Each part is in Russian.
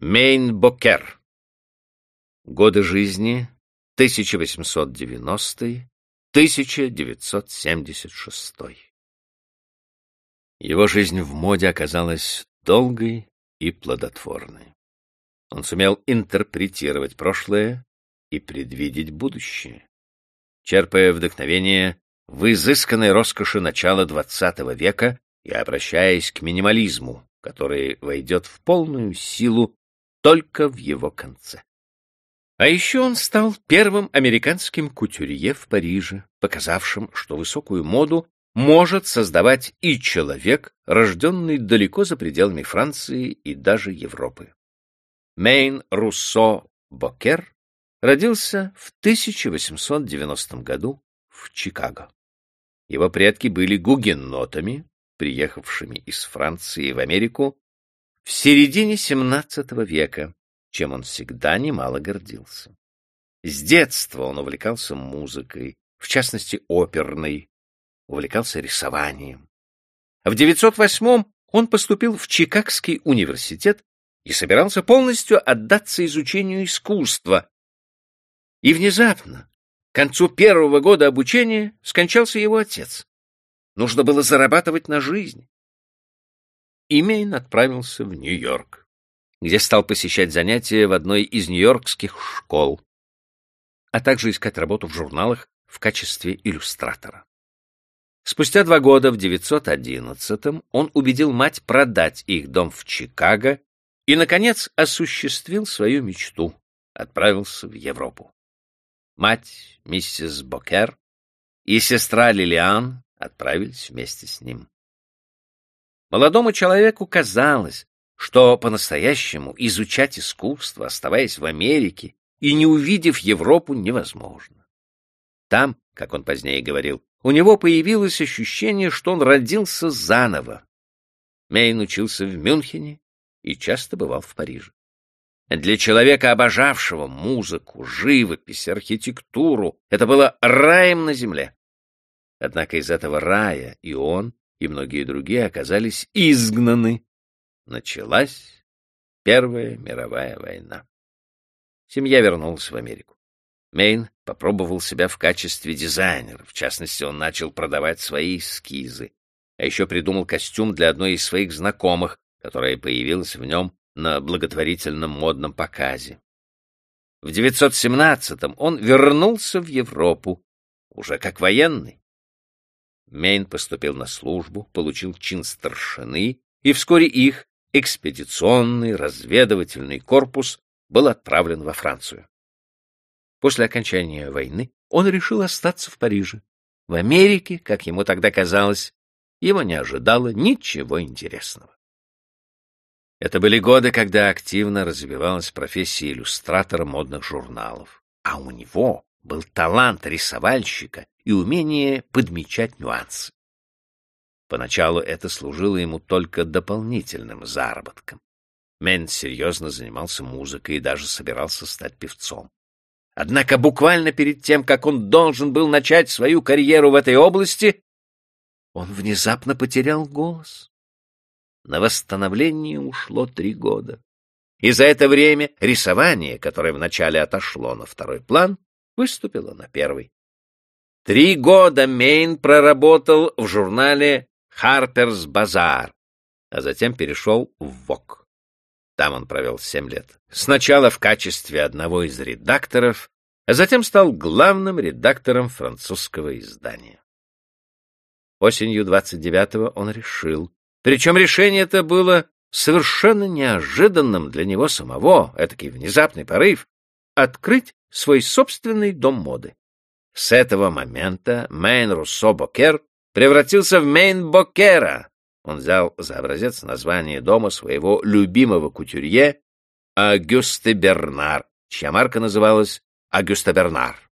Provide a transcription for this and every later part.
Мейн-Бокер. Годы жизни 1890-1976. Его жизнь в моде оказалась долгой и плодотворной. Он сумел интерпретировать прошлое и предвидеть будущее. Черпая вдохновение в изысканной роскоши начала XX века и обращаясь к минимализму, который войдет в полную силу только в его конце. А еще он стал первым американским кутюрье в Париже, показавшим, что высокую моду может создавать и человек, рожденный далеко за пределами Франции и даже Европы. Мейн Руссо Бокер родился в 1890 году в Чикаго. Его предки были гугенотами, приехавшими из Франции в Америку в середине XVII века, чем он всегда немало гордился. С детства он увлекался музыкой, в частности оперной, увлекался рисованием. В 908 он поступил в Чикагский университет и собирался полностью отдаться изучению искусства. И внезапно, к концу первого года обучения, скончался его отец. Нужно было зарабатывать на жизнь. И Мейн отправился в Нью-Йорк, где стал посещать занятия в одной из нью-йоркских школ, а также искать работу в журналах в качестве иллюстратора. Спустя два года, в 911-м, он убедил мать продать их дом в Чикаго и, наконец, осуществил свою мечту — отправился в Европу. Мать, миссис Бокер, и сестра Лилиан отправились вместе с ним. Молодому человеку казалось, что по-настоящему изучать искусство, оставаясь в Америке и не увидев Европу, невозможно. Там, как он позднее говорил, у него появилось ощущение, что он родился заново. Мейн учился в Мюнхене и часто бывал в Париже. Для человека, обожавшего музыку, живопись, архитектуру, это было раем на земле. Однако из этого рая и он, и многие другие оказались изгнаны. Началась Первая мировая война. Семья вернулась в Америку. Мейн попробовал себя в качестве дизайнера. В частности, он начал продавать свои эскизы. А еще придумал костюм для одной из своих знакомых, которая появилась в нем на благотворительном модном показе. В 917-м он вернулся в Европу, уже как военный. Мейн поступил на службу, получил чин старшины, и вскоре их экспедиционный разведывательный корпус был отправлен во Францию. После окончания войны он решил остаться в Париже. В Америке, как ему тогда казалось, его не ожидало ничего интересного. Это были годы, когда активно развивалась профессия иллюстратора модных журналов, а у него был талант рисовальщика и умение подмечать нюансы. Поначалу это служило ему только дополнительным заработком. Мэн серьезно занимался музыкой и даже собирался стать певцом. Однако буквально перед тем, как он должен был начать свою карьеру в этой области, он внезапно потерял голос. На восстановление ушло три года. И за это время рисование, которое вначале отошло на второй план, выступило на первый. Три года Мейн проработал в журнале «Харперс Базар», а затем перешел в ВОК. Там он провел семь лет. Сначала в качестве одного из редакторов, а затем стал главным редактором французского издания. Осенью 29-го он решил, причем решение это было совершенно неожиданным для него самого, этакий внезапный порыв, открыть свой собственный дом моды. С этого момента Мейн Руссо Бокер превратился в Мейн Бокера. Он взял за образец название дома своего любимого кутюрье Агюсте Бернар, чья марка называлась Агюста Бернар.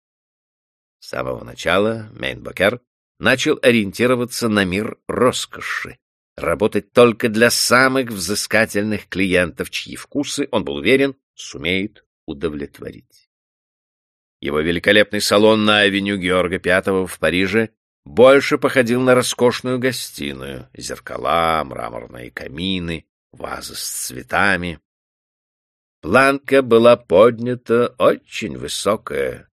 С самого начала Мейн Бокер начал ориентироваться на мир роскоши, работать только для самых взыскательных клиентов, чьи вкусы, он был уверен, сумеет удовлетворить. Его великолепный салон на авеню Георга V в Париже больше походил на роскошную гостиную. Зеркала, мраморные камины, вазы с цветами. Планка была поднята очень высокая.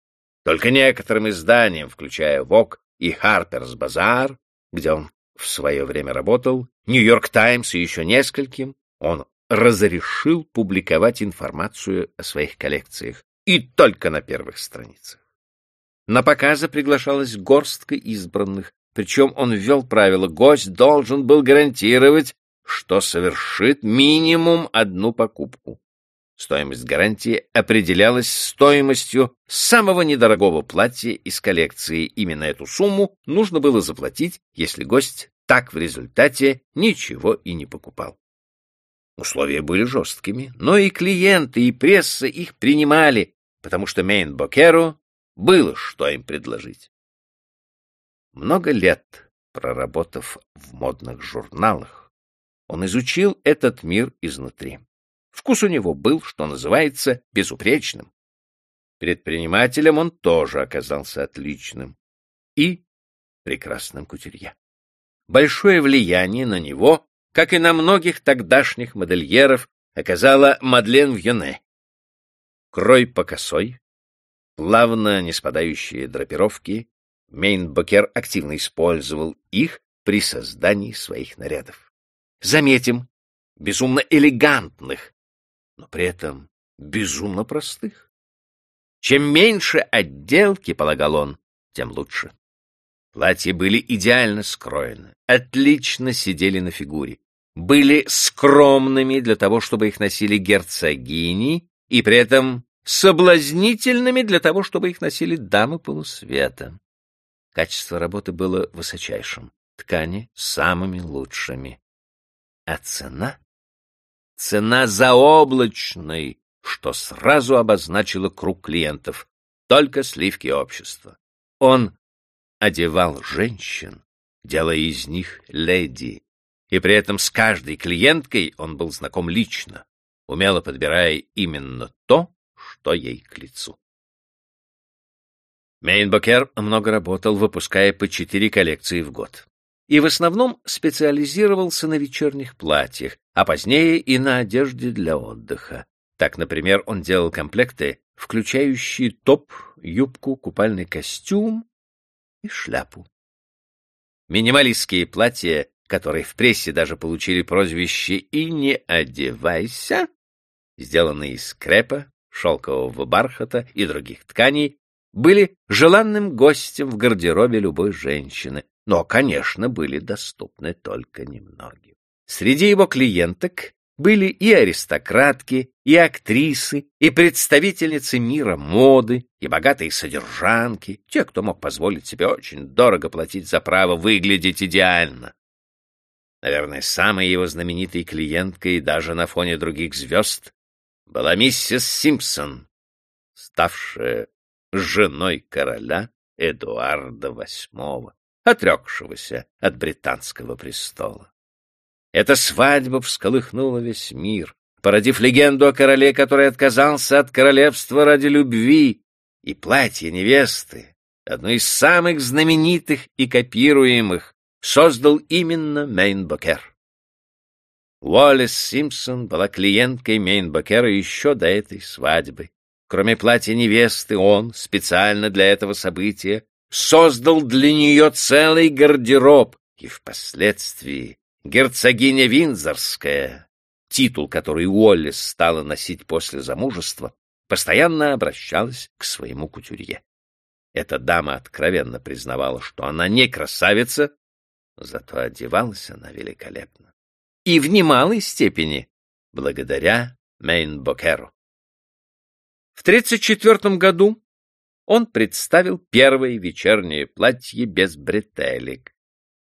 Только некоторым изданиям, включая ВОК и Харперс Базар, где он в свое время работал, Нью-Йорк Таймс и еще нескольким, он разрешил публиковать информацию о своих коллекциях, и только на первых страницах. На показы приглашалась горстка избранных, причем он ввел правило «гость должен был гарантировать, что совершит минимум одну покупку». Стоимость гарантии определялась стоимостью самого недорогого платья из коллекции. Именно эту сумму нужно было заплатить, если гость так в результате ничего и не покупал. Условия были жесткими, но и клиенты, и пресса их принимали, потому что Мейн-Бокеру было что им предложить. Много лет проработав в модных журналах, он изучил этот мир изнутри. Вкус у него был, что называется, безупречным. Предпринимателем он тоже оказался отличным. И прекрасным кутюрье. Большое влияние на него, как и на многих тогдашних модельеров, оказала Мадлен Вьоне. Крой по косой, плавно не спадающие драпировки, Мейнбокер активно использовал их при создании своих нарядов. Заметим, безумно элегантных, но при этом безумно простых. Чем меньше отделки, полагал он, тем лучше. Платья были идеально скроены, отлично сидели на фигуре, были скромными для того, чтобы их носили герцогини, и при этом соблазнительными для того, чтобы их носили дамы полусвета. Качество работы было высочайшим, ткани самыми лучшими. А цена? Цена заоблачной, что сразу обозначило круг клиентов, только сливки общества. Он одевал женщин, делая из них леди, и при этом с каждой клиенткой он был знаком лично, умело подбирая именно то, что ей к лицу. Мейнбокер много работал, выпуская по четыре коллекции в год и в основном специализировался на вечерних платьях, а позднее и на одежде для отдыха. Так, например, он делал комплекты, включающие топ, юбку, купальный костюм и шляпу. Минималистские платья, которые в прессе даже получили прозвище «И не одевайся», сделанные из крепа, шелкового бархата и других тканей, были желанным гостем в гардеробе любой женщины, но, конечно, были доступны только немногим. Среди его клиенток были и аристократки, и актрисы, и представительницы мира моды, и богатые содержанки, те, кто мог позволить себе очень дорого платить за право выглядеть идеально. Наверное, самой его знаменитой клиенткой даже на фоне других звезд была миссис Симпсон, ставшая женой короля Эдуарда VIII отрекшегося от британского престола. Эта свадьба всколыхнула весь мир, породив легенду о короле, который отказался от королевства ради любви, и платье невесты, одно из самых знаменитых и копируемых, создал именно Мейнбокер. Уоллес Симпсон была клиенткой Мейнбокера еще до этой свадьбы. Кроме платья невесты, он специально для этого события создал для нее целый гардероб, и впоследствии герцогиня Винзорская, титул, который Уоллес стала носить после замужества, постоянно обращалась к своему кутюрье. Эта дама откровенно признавала, что она не красавица, зато одевалась она великолепно. И в немалой степени благодаря Мейнбокеру. В 1934 году он представил первое вечернее платье без бретелек.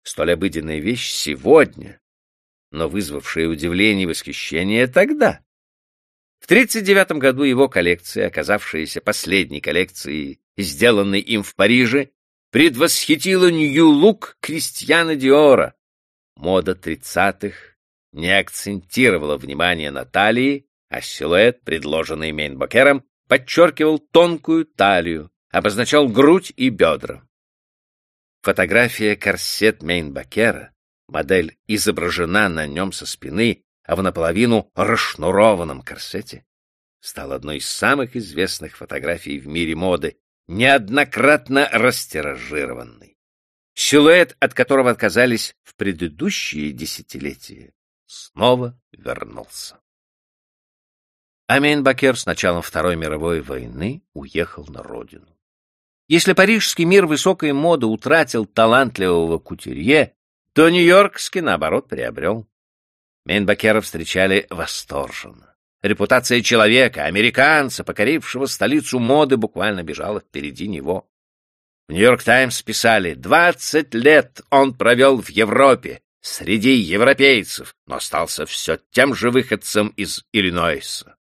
Столь обыденная вещь сегодня, но вызвавшая удивление и восхищение тогда. В 1939 году его коллекция, оказавшаяся последней коллекцией, сделанной им в Париже, предвосхитила Нью-Лук Кристиана Диора. Мода тридцатых не акцентировала внимание на талии, а силуэт, предложенный Мейнбокером, подчеркивал тонкую талию, обозначал грудь и бедра. Фотография корсет Мейнбакера, модель изображена на нем со спины, а в наполовину расшнурованном корсете, стал одной из самых известных фотографий в мире моды, неоднократно растиражированный. Силуэт, от которого отказались в предыдущие десятилетия, снова вернулся. Амин Бакер с началом Второй мировой войны уехал на родину. Если парижский мир высокой моды утратил талантливого кутюрье, то нью-йоркский, наоборот, приобрел. Мейнбакера встречали восторженно. Репутация человека, американца, покорившего столицу моды, буквально бежала впереди него. В «Нью-Йорк Таймс» писали, «Двадцать лет он провел в Европе, среди европейцев, но остался все тем же выходцем из Иллинойса».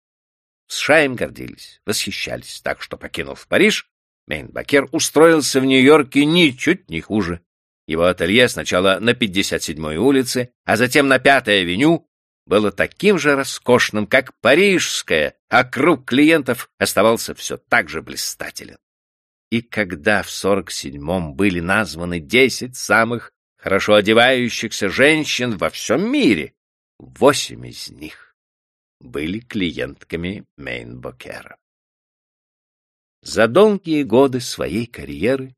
В США им гордились, восхищались, так что, покинув Париж, Мейнбакер устроился в Нью-Йорке ничуть не хуже. Его ателье сначала на 57-й улице, а затем на 5-й авеню было таким же роскошным, как парижское, а круг клиентов оставался все так же блистателен. И когда в 47-м были названы 10 самых хорошо одевающихся женщин во всем мире, восемь из них были клиентками Мейнбокера. За долгие годы своей карьеры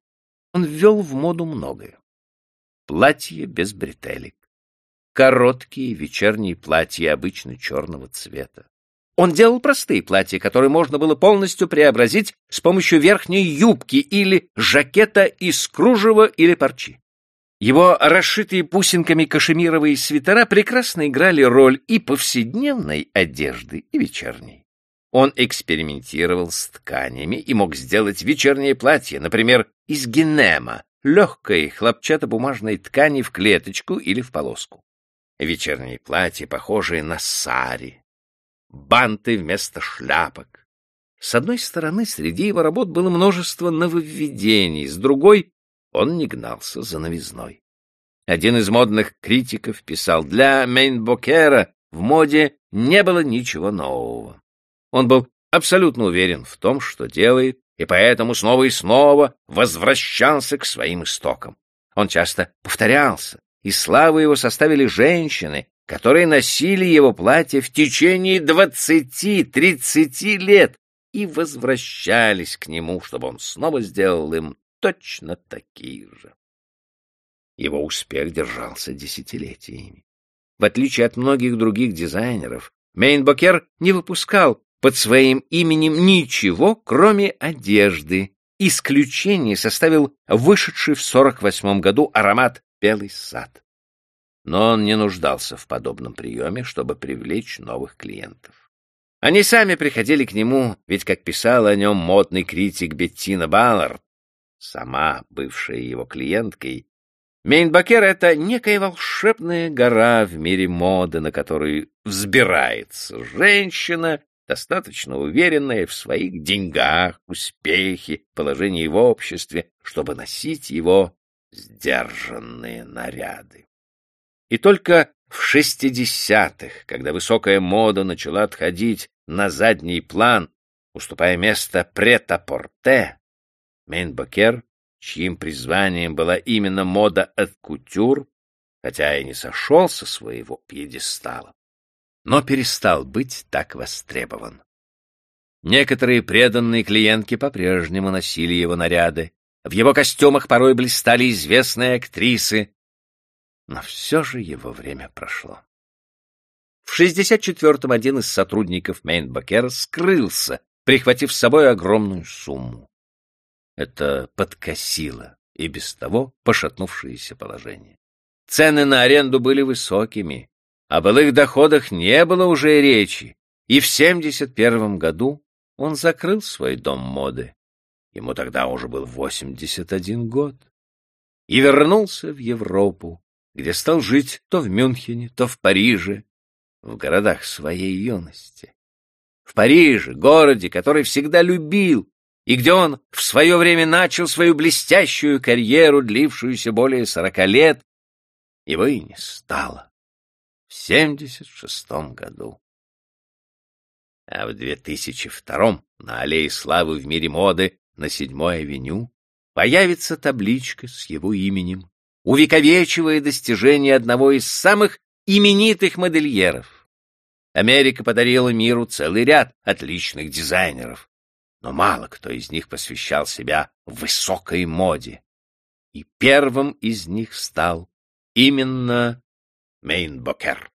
он ввел в моду многое. Платье без бретелек, короткие вечерние платья обычно черного цвета. Он делал простые платья, которые можно было полностью преобразить с помощью верхней юбки или жакета из кружева или парчи. Его расшитые пусинками кашемировые свитера прекрасно играли роль и повседневной одежды, и вечерней. Он экспериментировал с тканями и мог сделать вечернее платье, например, из генема, легкой хлопчатобумажной ткани в клеточку или в полоску. Вечерние платья, похожие на сари, банты вместо шляпок. С одной стороны, среди его работ было множество нововведений, с другой — он не гнался за новизной. Один из модных критиков писал, для Мейнбокера в моде не было ничего нового. Он был абсолютно уверен в том, что делает, и поэтому снова и снова возвращался к своим истокам. Он часто повторялся, и славу его составили женщины, которые носили его платье в течение двадцати-тридцати лет и возвращались к нему, чтобы он снова сделал им точно такие же. Его успех держался десятилетиями. В отличие от многих других дизайнеров, Мейнбокер не выпускал под своим именем ничего, кроме одежды. Исключение составил вышедший в 48 году аромат «Белый сад». Но он не нуждался в подобном приеме, чтобы привлечь новых клиентов. Они сами приходили к нему, ведь, как писал о нем модный критик Беттина Баллард, сама бывшая его клиенткой, Мейнбакер — это некая волшебная гора в мире моды, на которую взбирается женщина достаточно уверенная в своих деньгах, успехе, положении в обществе, чтобы носить его сдержанные наряды. И только в шестидесятых, когда высокая мода начала отходить на задний план, уступая место прет-а-порте, Мейнбокер, чьим призванием была именно мода от кутюр, хотя и не сошел со своего пьедестала, но перестал быть так востребован. Некоторые преданные клиентки по-прежнему носили его наряды, в его костюмах порой блистали известные актрисы, но все же его время прошло. В 64-м один из сотрудников Мейнбакера скрылся, прихватив с собой огромную сумму. Это подкосило и без того пошатнувшееся положение. Цены на аренду были высокими, о былых доходах не было уже речи, и в 71 году он закрыл свой дом моды. Ему тогда уже был 81 год. И вернулся в Европу, где стал жить то в Мюнхене, то в Париже, в городах своей юности. В Париже, городе, который всегда любил, и где он в свое время начал свою блестящую карьеру, длившуюся более сорока лет, его и не стало в 76 году. А в 2002 на Аллее Славы в мире моды на 7-й авеню появится табличка с его именем, увековечивая достижение одного из самых именитых модельеров. Америка подарила миру целый ряд отличных дизайнеров, но мало кто из них посвящал себя высокой моде. И первым из них стал именно Мейнбокер.